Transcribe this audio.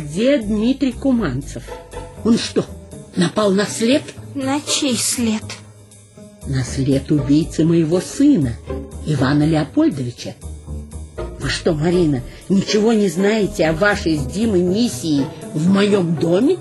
где Дмитрий Куманцев? Он что, напал на след? На чей след? На след убийцы моего сына, Ивана Леопольдовича. Вы что, Марина, ничего не знаете о вашей с Димой миссии в моем доме?